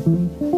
Mm-hmm.